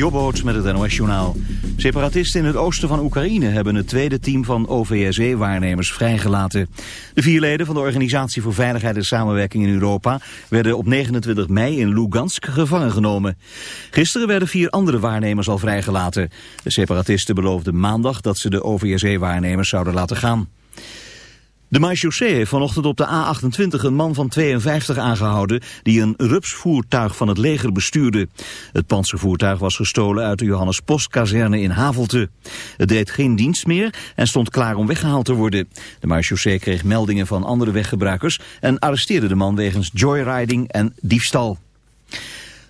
Jobboot met het NOS-journaal. Separatisten in het oosten van Oekraïne hebben het tweede team van OVSE-waarnemers vrijgelaten. De vier leden van de Organisatie voor Veiligheid en Samenwerking in Europa werden op 29 mei in Lugansk gevangen genomen. Gisteren werden vier andere waarnemers al vrijgelaten. De separatisten beloofden maandag dat ze de OVSE-waarnemers zouden laten gaan. De marechaussee heeft vanochtend op de A28 een man van 52 aangehouden die een rupsvoertuig van het leger bestuurde. Het panzervoertuig was gestolen uit de Johannes Postkazerne in Havelte. Het deed geen dienst meer en stond klaar om weggehaald te worden. De marechaussee kreeg meldingen van andere weggebruikers en arresteerde de man wegens joyriding en diefstal.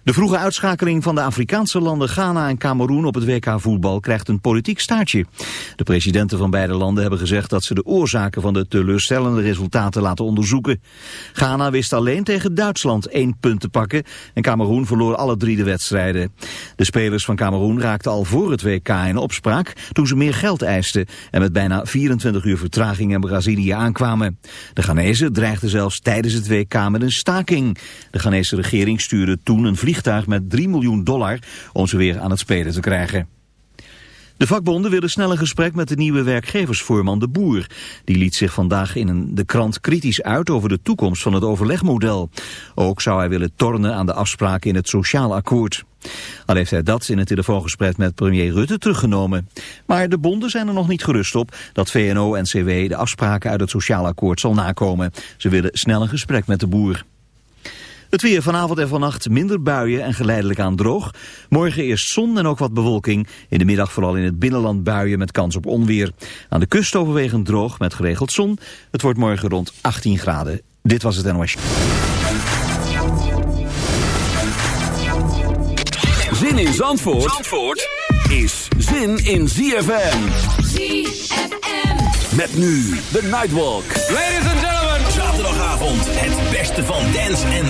De vroege uitschakeling van de Afrikaanse landen Ghana en Cameroen op het WK voetbal krijgt een politiek staartje. De presidenten van beide landen hebben gezegd dat ze de oorzaken van de teleurstellende resultaten laten onderzoeken. Ghana wist alleen tegen Duitsland één punt te pakken en Cameroen verloor alle drie de wedstrijden. De spelers van Cameroen raakten al voor het WK in opspraak toen ze meer geld eisten en met bijna 24 uur vertraging in Brazilië aankwamen. De Ghanese dreigden zelfs tijdens het WK met een staking. De Ghanese regering stuurde toen een vliegtuig met 3 miljoen dollar om ze weer aan het spelen te krijgen. De vakbonden willen snel een gesprek met de nieuwe werkgeversvoorman De Boer. Die liet zich vandaag in een, de krant kritisch uit over de toekomst van het overlegmodel. Ook zou hij willen tornen aan de afspraken in het sociaal akkoord. Al heeft hij dat in een telefoongesprek met premier Rutte teruggenomen. Maar de bonden zijn er nog niet gerust op dat VNO en CW de afspraken uit het sociaal akkoord zal nakomen. Ze willen snel een gesprek met de boer. Het weer vanavond en vannacht minder buien en geleidelijk aan droog. Morgen eerst zon en ook wat bewolking. In de middag vooral in het binnenland buien met kans op onweer. Aan de kust overwegend droog met geregeld zon. Het wordt morgen rond 18 graden. Dit was het NOS. Zin in Zandvoort, Zandvoort is zin in ZFM. ZFM. Met nu de Nightwalk. Ladies and gentlemen. Zaterdagavond het beste van dance en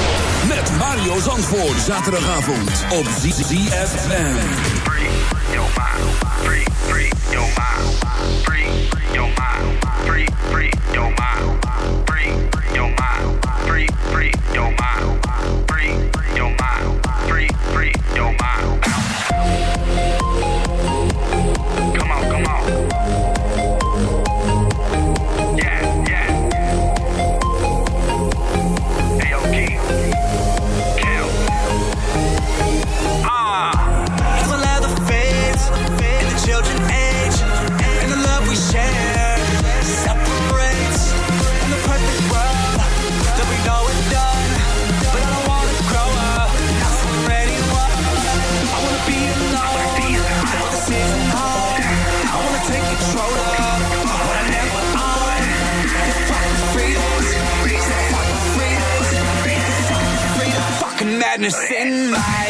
Mario Zandvoort. Zaterdagavond op ZFM. Free. Free, free. Free. Free. Send my.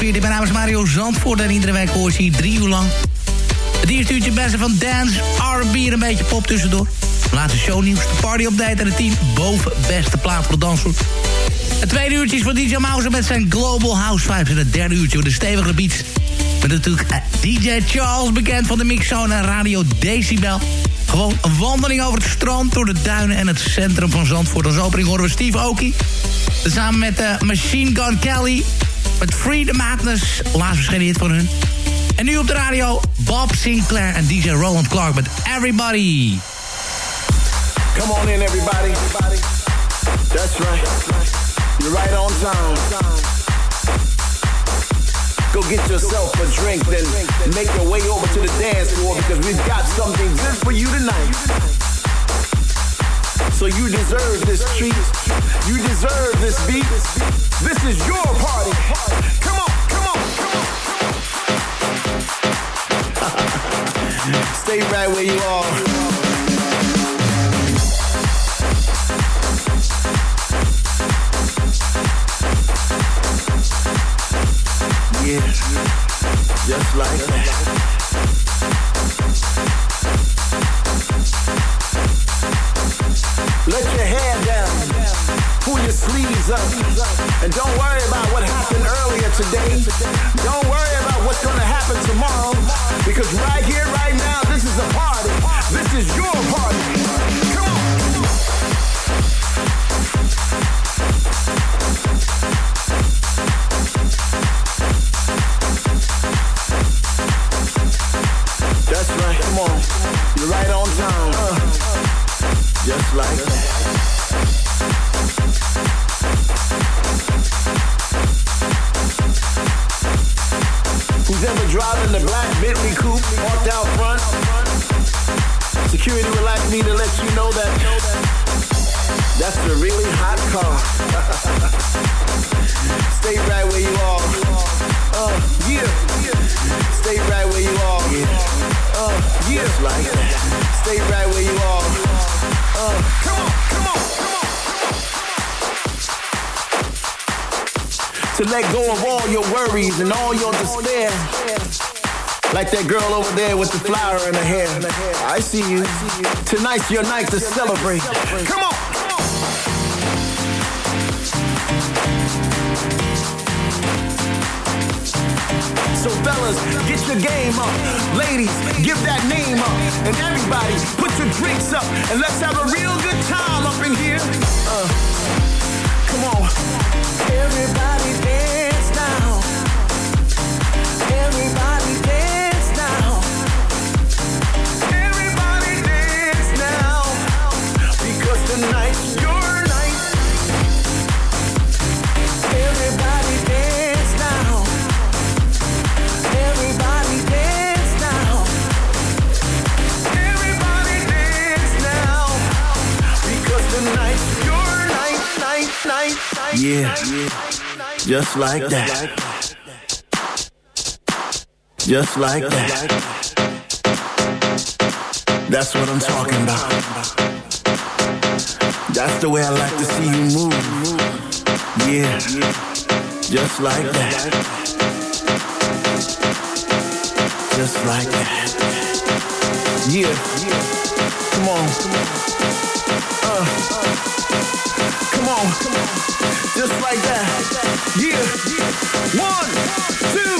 Juni 2014. Mijn naam is Mario Zandvoort en iedere week hoor je hier drie uur lang. Het eerste uurtje beste van dance, R&B en een beetje pop tussendoor. Laatste shownieuws, de party update en het team boven beste plaat voor de dansvloer. Het tweede uurtje is van DJ Mouse met zijn Global House Vibes. En het derde uurtje voor de stevige beats. Met natuurlijk eh, DJ Charles, bekend van de Mixzone en Radio Decibel. Gewoon een wandeling over het strand, door de duinen en het centrum van Zandvoort. Als opening horen we Steve Aoki. Samen met uh, Machine Gun Kelly. Met Freedom Madness, laatst verschenen hit van hun. En nu op de radio Bob Sinclair en DJ Roland Clark met Everybody. Come on in, everybody. That's right. You're right on time. Go get yourself a drink, then make your way over to the dance floor because we've got something good for you tonight. So you deserve this treat. You deserve this beat. This is your party. Come on, come on, come on. Stay right where you are. Yeah, just like that. Up, and don't worry about what happened earlier today. Don't worry about what's gonna happen tomorrow, because right here, right now, this is a party. This is your party. Come on. That's right. Come on. You're right on time. Uh, just like that that's a really hot car. Stay right where you are. Uh, yeah. Stay right where you are. Uh, yeah. like that. Stay right where you are. Uh, come on, come on, come on. To let go of all your worries and all your despair. Like that girl over there with the flower in her hair. I see you. Tonight's your night to celebrate. Come on. So fellas, get your game up. Ladies, give that name up. And everybody, put your drinks up. And let's have a real good time up in here. Uh, come on. Everybody dance now. Everybody dance Yeah. Just like that. Just like that. That's what I'm talking about. That's the way I like to see you move. Yeah. Just like that. Just like that. Yeah. Come on. Uh. Come on. Just like that. Yeah. One, two,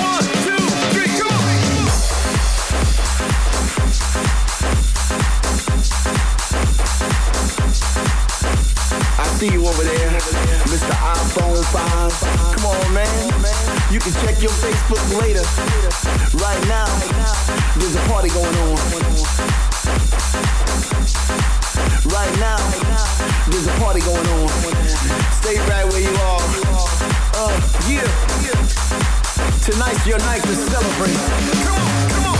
one, two, three, come on. I see you over there, Mr. iPhone 5. Come on, man. You can check your Facebook later. Right now, there's a party going on. Right now, there's a party going on. Stay right where you are. Uh, yeah. Tonight's your night to celebrate. Come on, come on.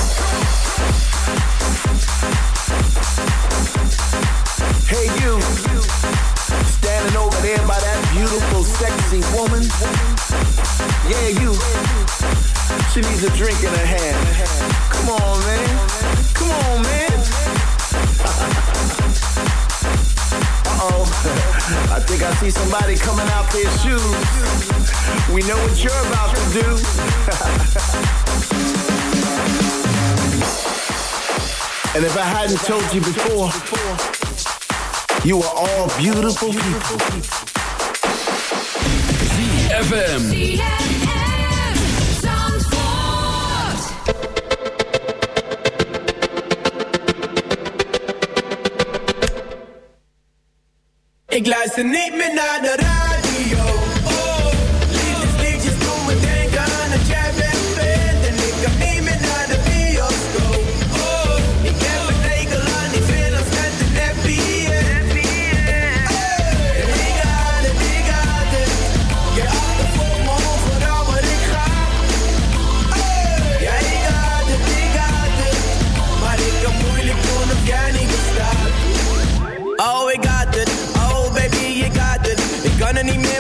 Hey, you. Standing over there by that beautiful, sexy woman. Yeah, you. She needs a drink in her hand. Come on, man. Come on, man. Uh-oh. I think I see somebody coming out their shoes. We know what you're about to do. and if I hadn't told you before, you are all beautiful people. FM. Ik luister niet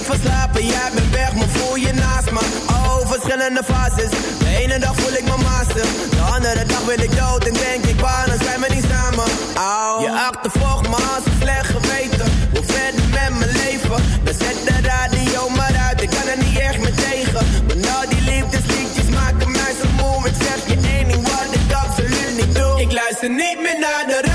kan er niet meer van slapen. Jij bent weg, maar voel je naast me. Oh, verschillende fases. De ene dag voel ik me master. De andere dag wil ik dood en denk ik, waarom zijn we niet samen? Oh, je achtervolgt me als een slecht geweten. Hoe verder met mijn leven? Dan zet de radio maar uit. Ik kan er niet echt meer tegen. Maar nou, die liefdesliedjes maken mij zo moe. Ik zeg je één ding wat ik absoluut niet doe. Ik luister niet meer naar de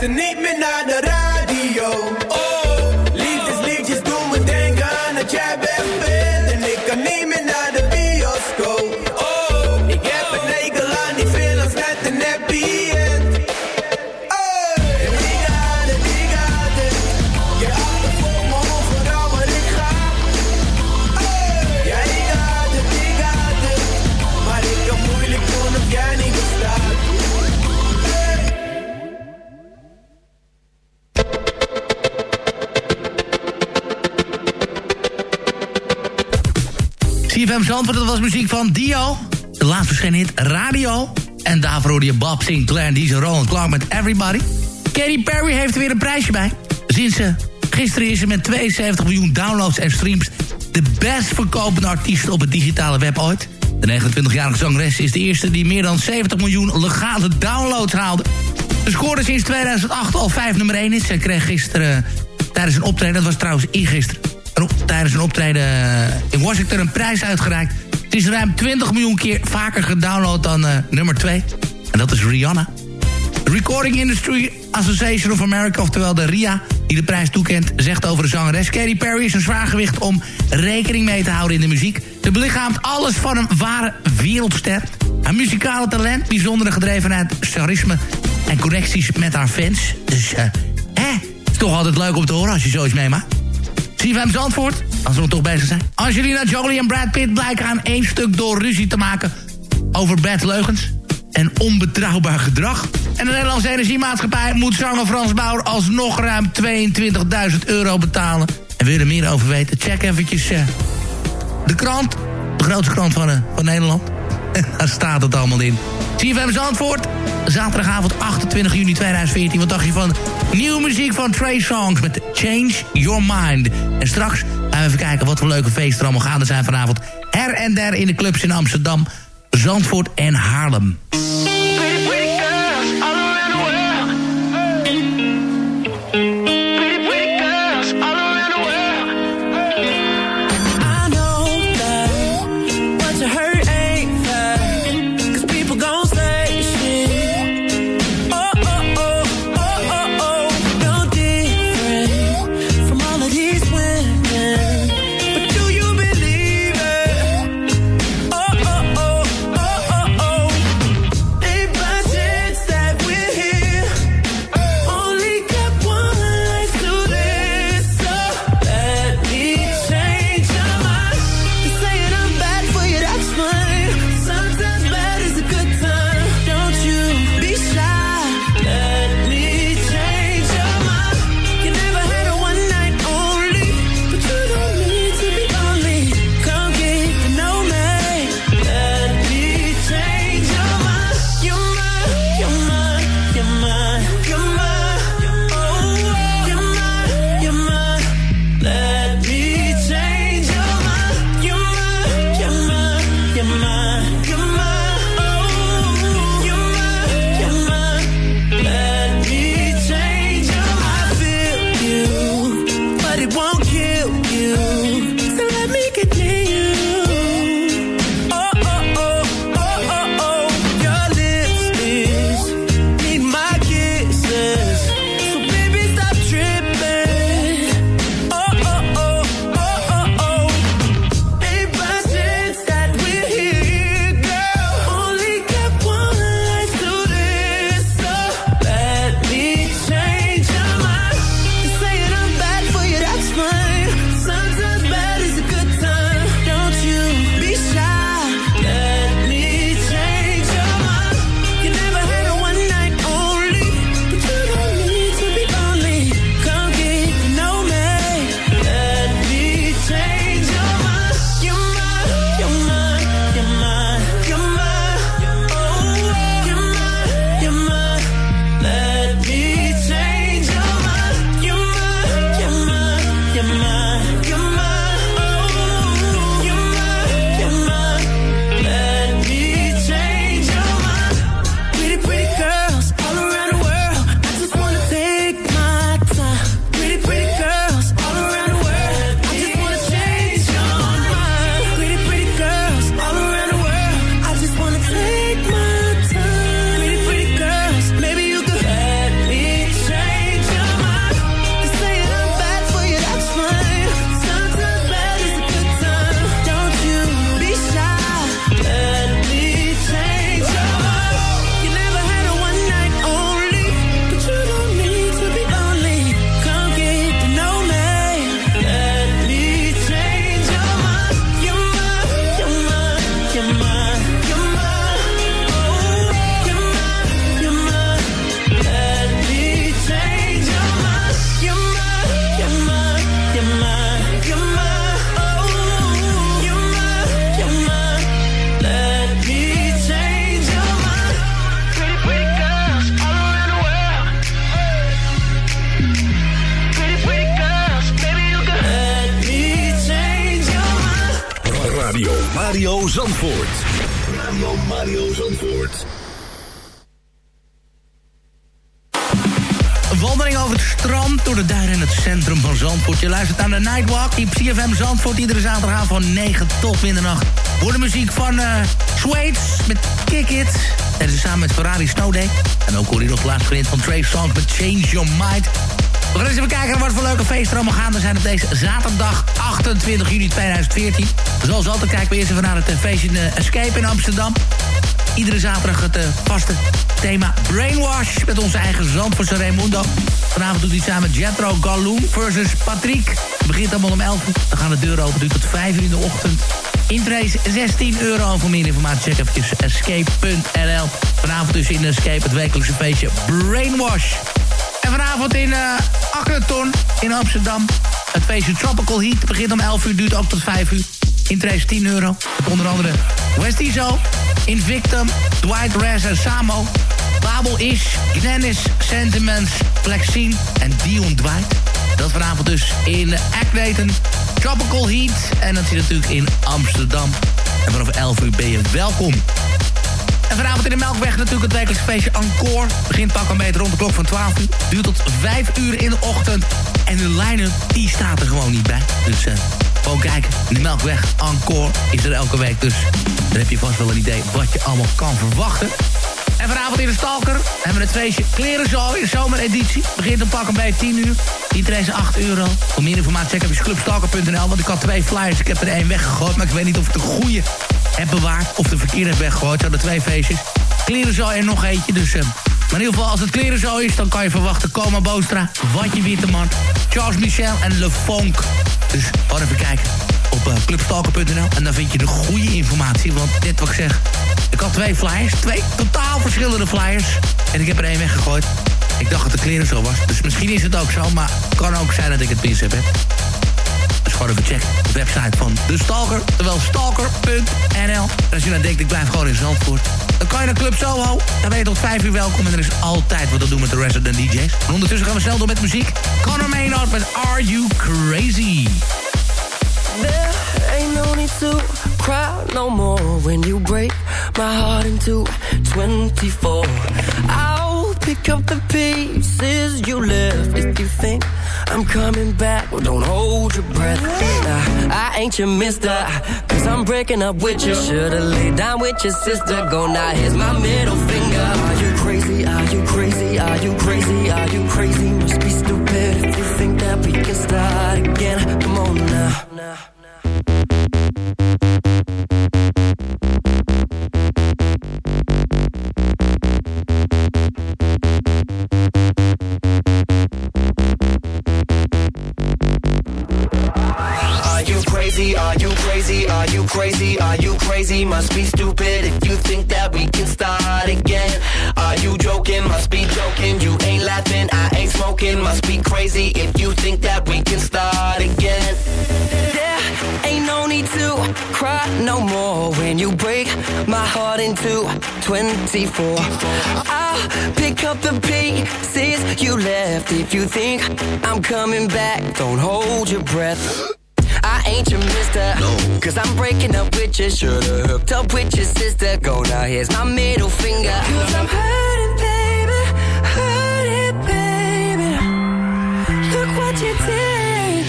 destiny. Zandvoort, dat was muziek van Dio. De laatst verschenen hit Radio. En daarvoor hoorde je Bob Sinclair en DJ Roland Clark met Everybody. Katy Perry heeft er weer een prijsje bij. Sinds ze gisteren is ze met 72 miljoen downloads en streams... de best verkopende artiest op het digitale web ooit. De 29-jarige zangeres is de eerste die meer dan 70 miljoen legale downloads haalde. Ze scoorde sinds 2008 al vijf nummer 1 hits. Zij kreeg gisteren tijdens een optreden, dat was trouwens ingisteren... tijdens een optreden in Washington een prijs uitgereikt. Het is ruim 20 miljoen keer vaker gedownload dan eh, nummer 2. En dat is Rihanna. Recording Industry Association of America, oftewel de RIA... die de prijs toekent, zegt over de zangeres... Katy Perry is een zwaargewicht om rekening mee te houden in de muziek. Ze belichaamt alles van een ware wereldster. Haar muzikale talent, bijzondere gedrevenheid, charisme... en connecties met haar fans. Dus, eh, hè, is toch altijd leuk om te horen als je zoiets meemaakt. CFM Zandvoort, als we toch bezig zijn. Angelina Jolie en Brad Pitt blijken aan één stuk door ruzie te maken... over bedleugens en onbetrouwbaar gedrag. En de Nederlandse Energiemaatschappij moet zanger Frans Bauer... alsnog ruim 22.000 euro betalen. En wil je er meer over weten? Check eventjes eh, de krant. De grootste krant van, eh, van Nederland. En daar staat het allemaal in. CFM Zandvoort, zaterdagavond 28 juni 2014. Wat dacht je van nieuwe muziek van Trey Songs met Change Your Mind. En straks gaan we even kijken wat voor leuke feesten er allemaal gaande zijn vanavond. Her en der in de clubs in Amsterdam, Zandvoort en Haarlem. Zandvoort. Radio Mario Zandvoort. Een wandeling over het strand, door de duinen en het centrum van Zandvoort. Je luistert aan de Nightwalk, die CFM Zandvoort. Iedere zaterdagavond van 9 tot middernacht. Voor de muziek van uh, Swaits met Kick It. En ze samen met Ferrari Snowday. En ook hoor je nog laatst van Trey Songz met Change Your Mind. We gaan eens even kijken wat voor leuke feesten er allemaal gaande zijn op deze zaterdag 28 juni 2014. Zoals altijd kijken we eerst even naar het eh, feestje in uh, Escape in Amsterdam. Iedere zaterdag het uh, vaste thema Brainwash met onze eigen Zandvoortse Raimundo. Vanavond doet hij samen met Jethro Galloon versus Patrick. Het begint allemaal om 11 uur. Dan gaan de deuren open, duurt tot 5 uur in de ochtend. Intrace 16 euro. Voor meer informatie check even escape.nl. Vanavond dus in Escape het wekelijkse feestje Brainwash. Vanavond in uh, in Amsterdam. Het feestje Tropical Heat begint om 11 uur, duurt ook tot 5 uur. Intrace 10 euro. Onder andere West Iso, Invictum, Dwight Rez en Samo. Babel Ish, Gnenis, Sentiments, Flexine en Dion Dwight. Dat vanavond dus in Acnaton, Tropical Heat. En dat is natuurlijk in Amsterdam. En vanaf 11 uur ben je welkom. En vanavond in de Melkweg natuurlijk het wekelijkse feestje Encore. Begint pak een beetje rond de klok van 12 uur. Duurt tot 5 uur in de ochtend. En de line-up, die staat er gewoon niet bij. Dus uh, gewoon kijken. De Melkweg Encore is er elke week. Dus dan heb je vast wel een idee wat je allemaal kan verwachten. En vanavond in de Stalker hebben we het feestje Klerenzooi, zomereditie. Begint om pak een bij 10 uur. Iedereen is 8 euro. Voor meer informatie check even clubstalker.nl. Want ik had twee flyers. Ik heb er één weggegooid. Maar ik weet niet of ik de goede heb bewaard. Of de verkeerde heb weggegooid. Zo de twee feestjes. Klerenzooi en nog eentje. Dus, uh, maar in ieder geval, als het klerenzooi is... dan kan je verwachten Coma Boostra, Watje Witteman... Charles Michel en Le Fonk. Dus gewoon even kijken op uh, clubstalker.nl. En dan vind je de goede informatie. Want dit wat ik zeg... Ik had twee flyers. Twee totaal verschillende flyers. En ik heb er één weggegooid. Ik dacht dat de kleren zo was. Dus misschien is het ook zo. Maar kan ook zijn dat ik het mis heb. Dus gewoon even checken. De website van De Stalker. Terwijl stalker.nl. Als je nou denkt, ik blijf gewoon in Zandvoort. Dan kan je naar Club Soho. Dan ben je tot vijf uur welkom. En er is altijd wat te doen met de resident DJ's. En ondertussen gaan we snel door met muziek. Conor Maynard met Are You Crazy? There ain't no need to cry no more when you break my heart into 24. I'll pick up the pieces you left if you think I'm coming back. Well, don't hold your breath. Nah, I ain't your mister, cause I'm breaking up with you. Should've laid down with your sister. Go now, here's my middle finger. Are you crazy? Are you crazy? Are you crazy? Are you crazy? Must be stupid if you think that we can start again. Come on now. Crazy? Are you crazy? Are you crazy? Are you crazy? Must be stupid if you think that we can start again. Are you joking? Must be joking. You ain't laughing. I ain't smoking. Must be crazy if you think that we can start again. There ain't no need to cry no more when you break my heart into 24. I'll pick up the pieces you left if you think I'm coming back. Don't hold your breath. Ain't your mister. Cause I'm breaking up with you. Should've hooked up with your sister. Go now, here's my middle finger. Cause I'm hurting, baby. Hurting, baby. Look what you did.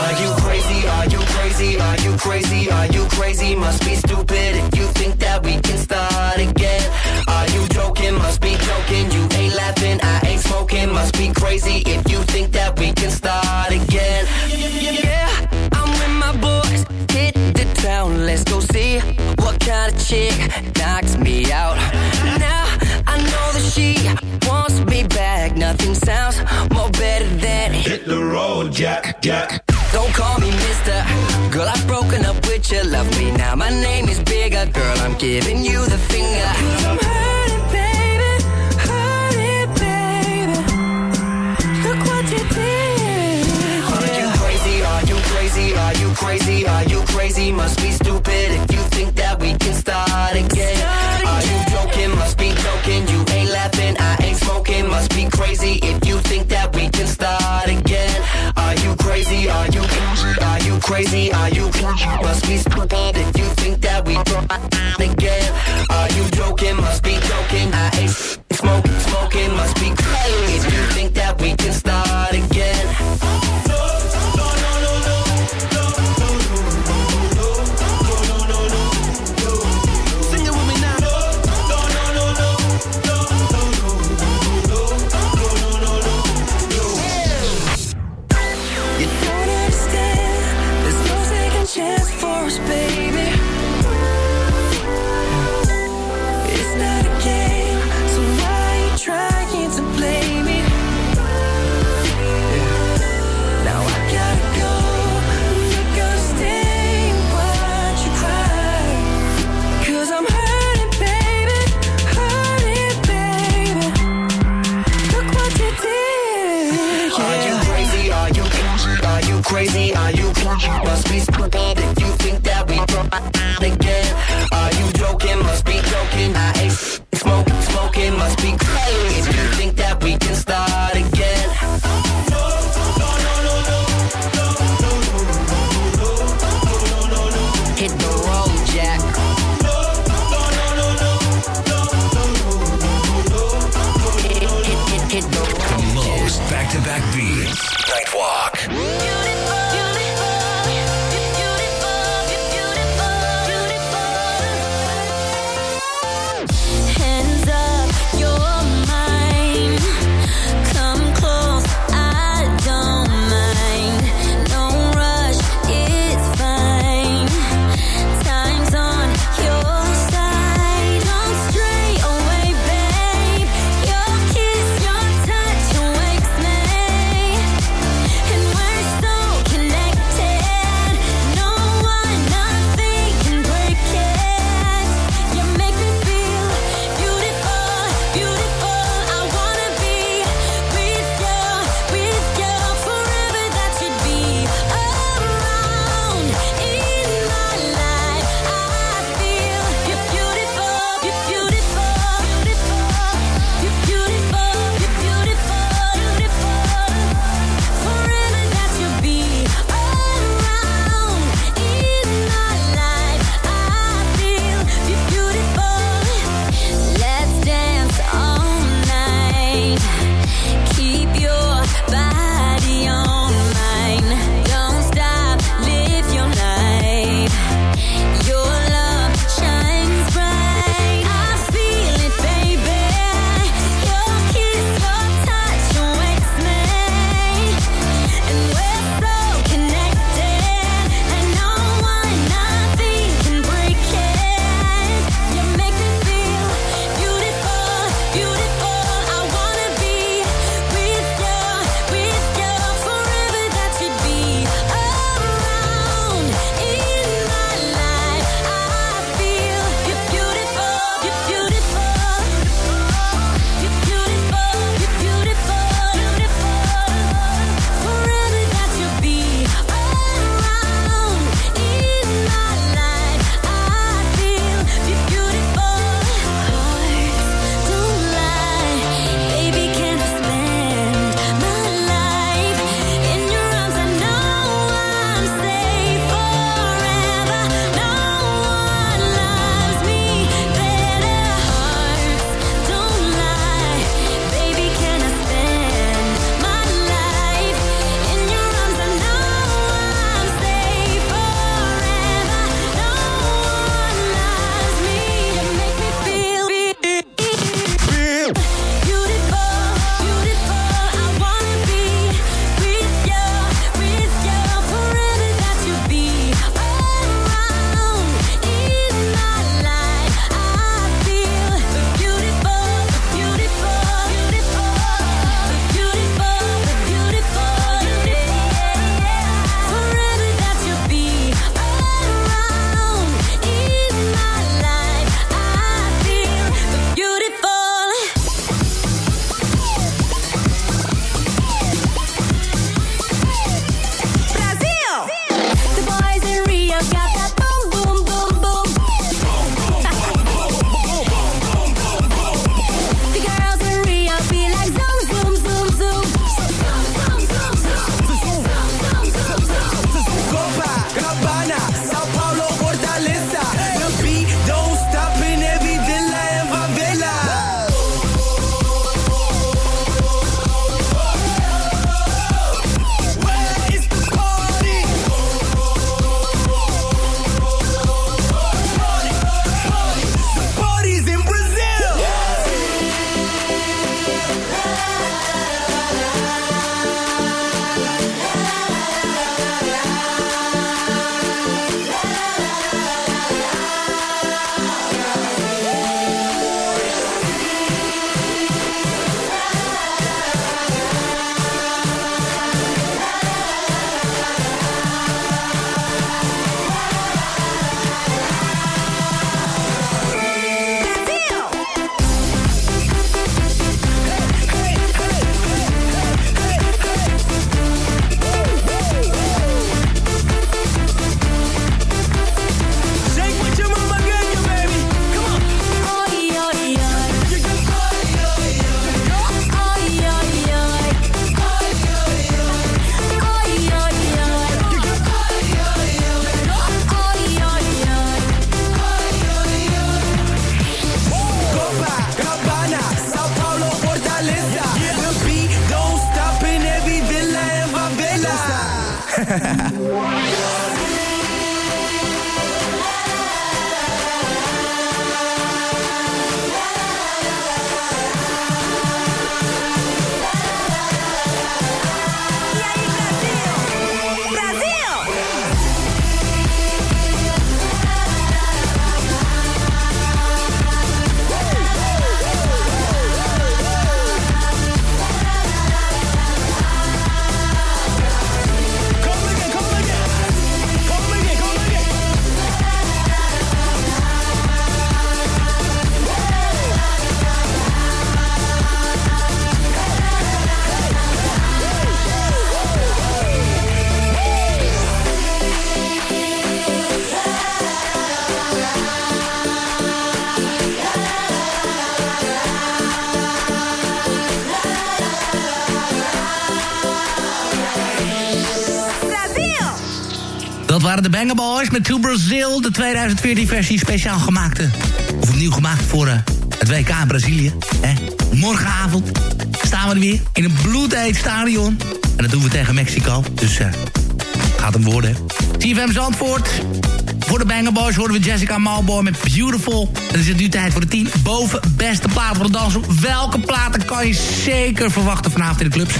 Are you crazy? Are you crazy? Are you crazy? Are you crazy? Must be stupid if you think that we can start again. Are you joking? Must be joking. You ain't laughing. I ain't smoking. Must be crazy if you think that we can start again. Let's go see what kind of chick knocks me out. Now I know that she wants me back. Nothing sounds more better than hit the road, Jack, Jack. Don't call me mister. Girl, I've broken up with you. Love me now. My name is bigger. Girl, I'm giving you the finger. Crazy? Are you crazy? Are you crazy? Must be stupid if you think that we can start again. Are you joking? Must be joking. You ain't laughing. I ain't smoking. Must be crazy if you think that we can start again. Are you crazy? Are you crazy? Are you crazy? Are you crazy? Must be stupid if you think that we try again? Are you joking? Must be joking. I ain't smoking, smoking. Must be crazy. If you think that we can start Banger met To Brazil, de 2014 versie speciaal gemaakte. Of opnieuw gemaakt voor uh, het WK in Brazilië. Morgenavond staan we er weer in een bloedheet stadion. En dat doen we tegen Mexico. Dus uh, gaat hem worden. CFM Zandvoort. Voor de Banger Boys horen we Jessica Malboy met Beautiful. Dan is het nu tijd voor de 10 boven beste platen voor de dansen. Welke platen kan je zeker verwachten vanavond in de clubs?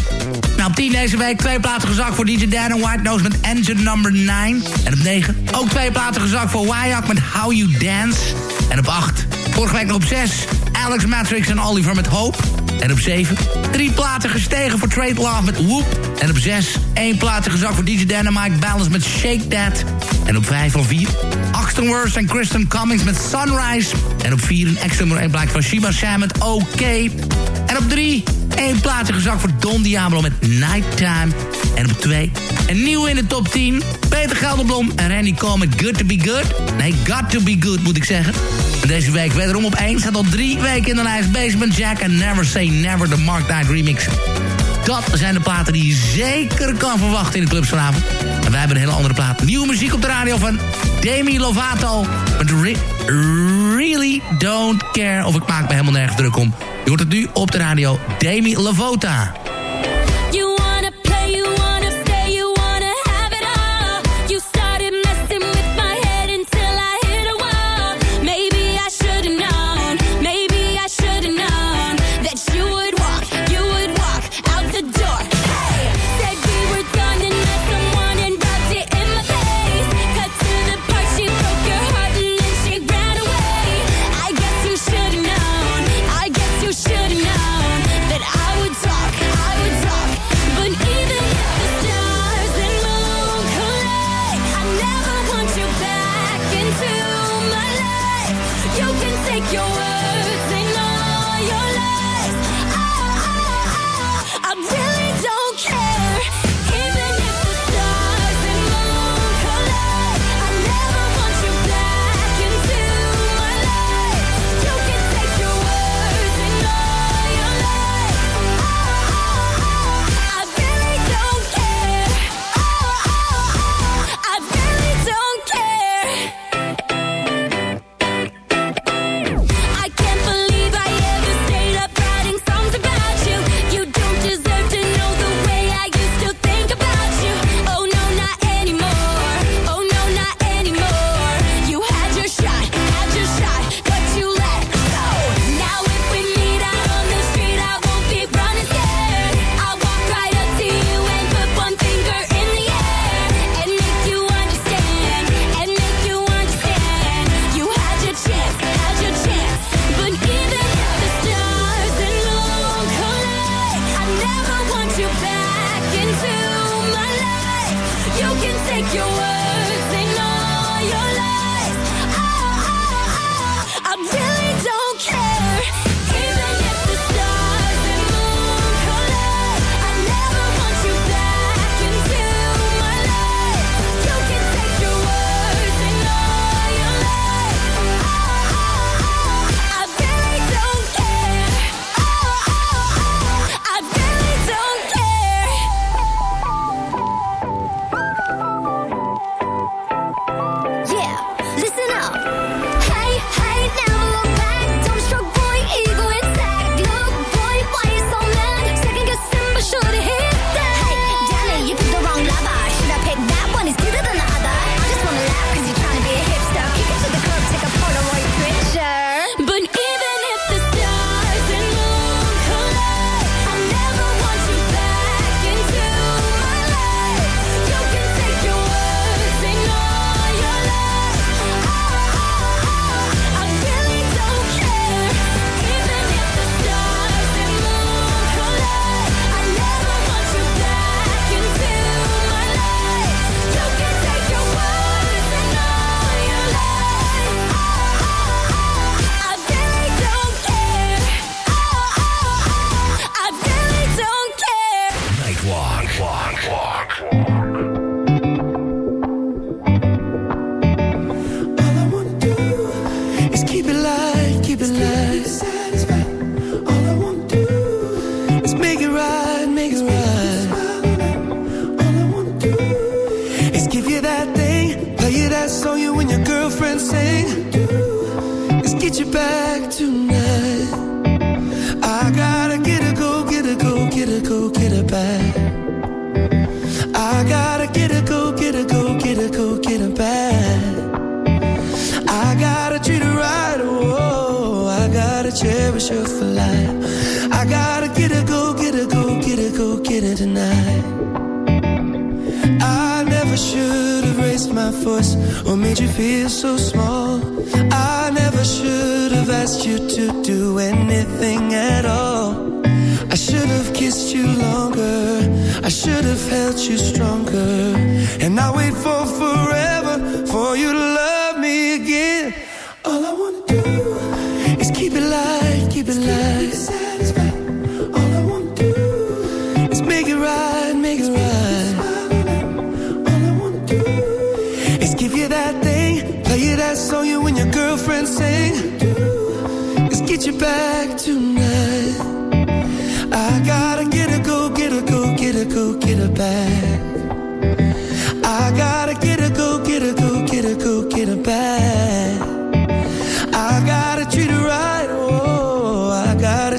Nou, op 10 deze week twee platen gezakt voor DJ Dan en White Nose met Engine Number 9. En op 9 ook twee platen gezakt voor Wyack met How You Dance. En op 8, vorige week nog op 6, Alex Matrix en Oliver met Hope. En op 7, drie platen gestegen voor Trade Love met Whoop. En op 6, één platen gezakt voor DJ Mike Balance met Shake That. En op 5 van 4, Axton Worst en Kristen Cummings met Sunrise. En op 4 een extra nummer 1 plaat van Shiba Sam met OK. En op 3, één plaatje gezakt voor Don Diablo met Nighttime. En op 2, een nieuwe in de top 10. Peter Gelderblom en Randy Cole met Good to be Good. Nee, Got to be Good moet ik zeggen. En deze week wederom op 1 staat al drie weken in de lijst. Basement Jack en Never Say Never, de Mark Knight remix. Dat zijn de platen die je zeker kan verwachten in de clubs vanavond. En wij hebben een hele andere plaat. Nieuwe muziek op de radio van Demi Lovato. Met Re Really Don't Care. Of ik maak me helemaal nergens druk om. Je hoort het nu op de radio. Demi Lovato.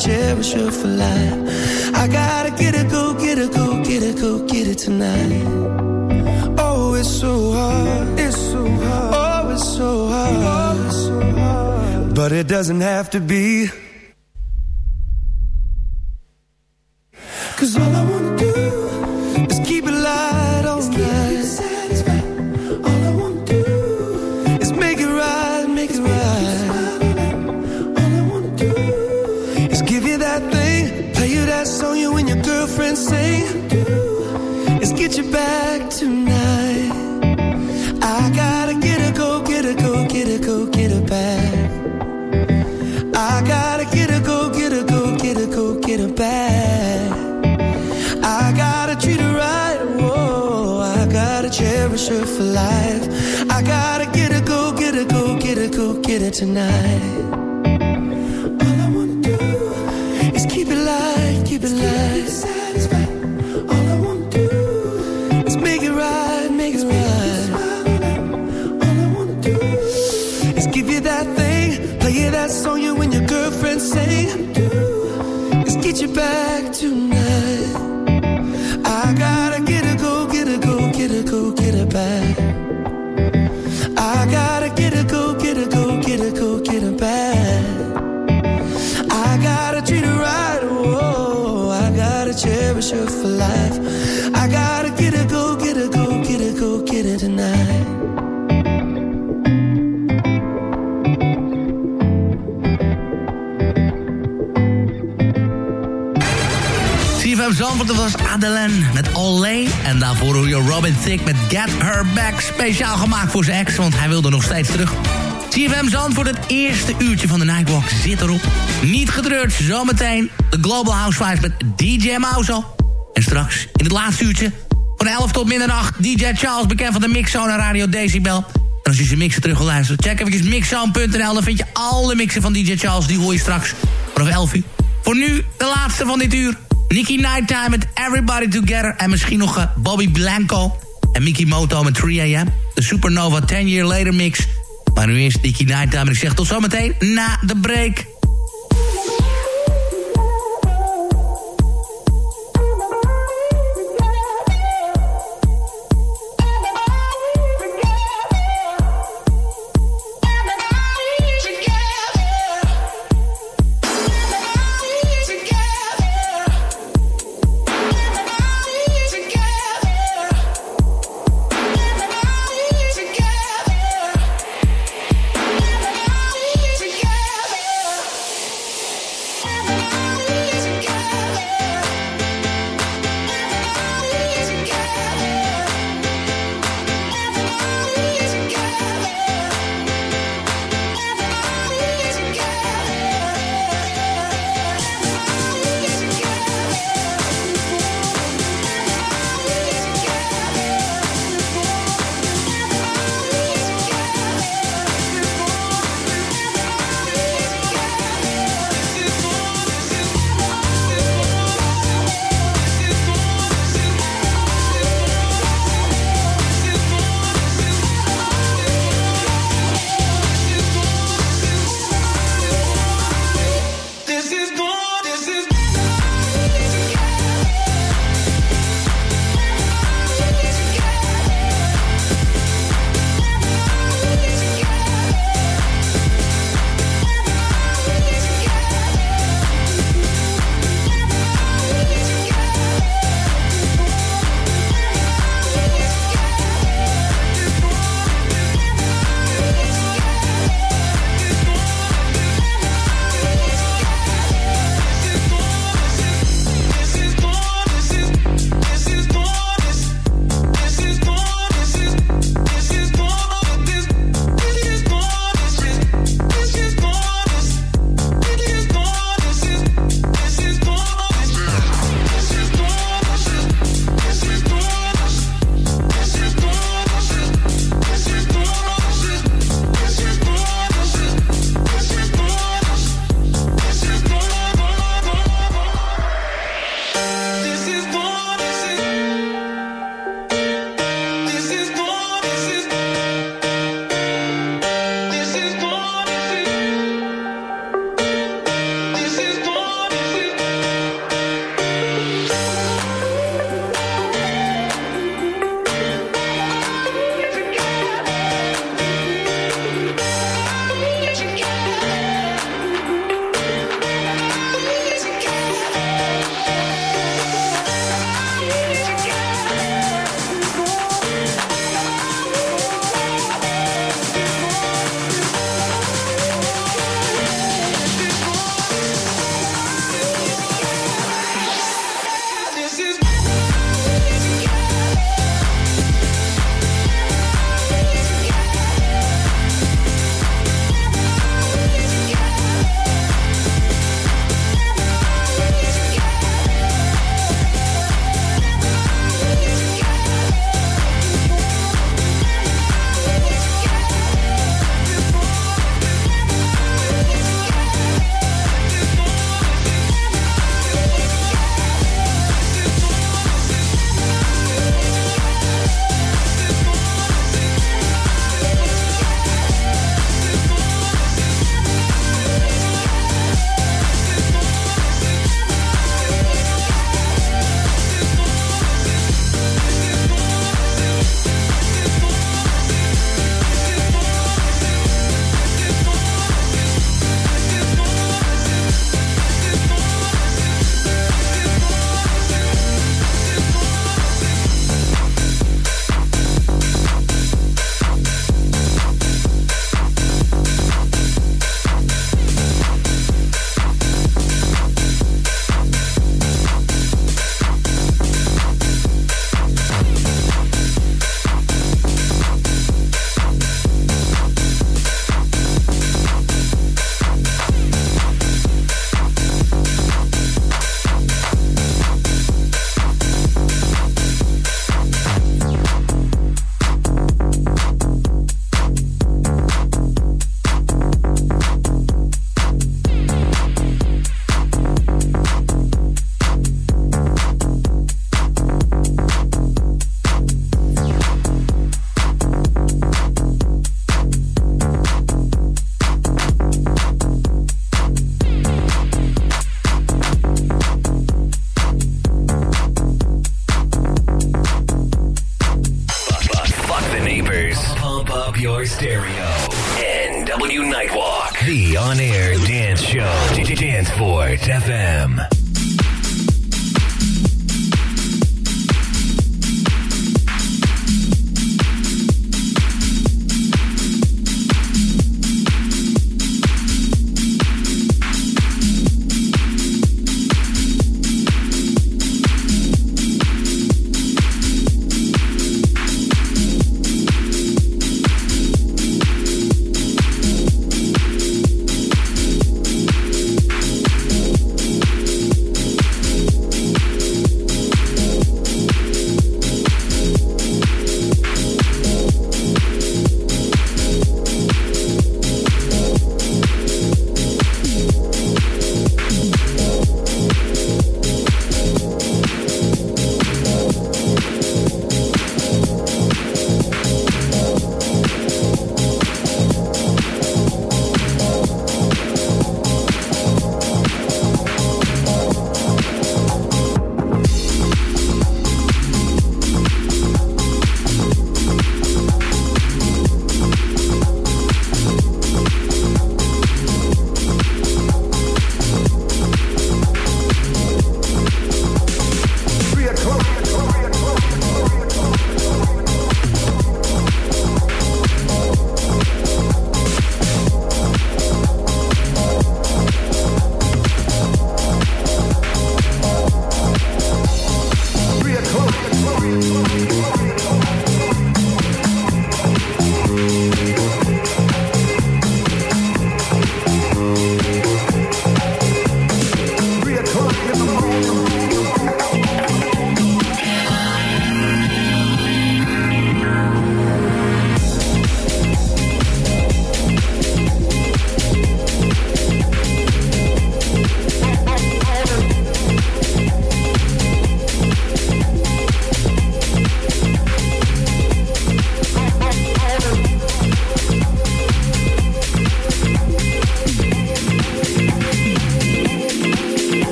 Cherish her for life. Gotta get her, go get her, go get her, go get it tonight. Oh, it's so hard, it's so hard, oh, it's so hard, oh, it's so hard. But it doesn't have to be. tonight. Go get her, go get her back. I gotta treat her right, whoa. I gotta cherish her for life. I gotta get her, go get her, go get her, go get her tonight. CFM Zandvoort, dat was Adelaine met Olé. En daarvoor hoor je Robin Thicke met Get Her Back. Speciaal gemaakt voor zijn ex, want hij wilde nog steeds terug. CFM Zandvoort, het eerste uurtje van de Nightwalk zit erop. Niet gedreurd, zometeen de Global Housewives met DJ Mouse. En straks in het laatste uurtje van 11 tot middernacht... DJ Charles, bekend van de Mixzone Radio Decibel. En als je zijn mixen terug wil luisteren, check even mixzone.nl. Dan vind je alle mixen van DJ Charles, die hoor je straks vanaf 11 uur. Voor nu de laatste van dit uur. Nicky Nighttime met Everybody Together. En misschien nog eh, Bobby Blanco en Mickey Moto met 3AM. De Supernova 10 Year Later mix. Maar nu eerst Nicky Nighttime. En ik zeg tot zometeen na de break.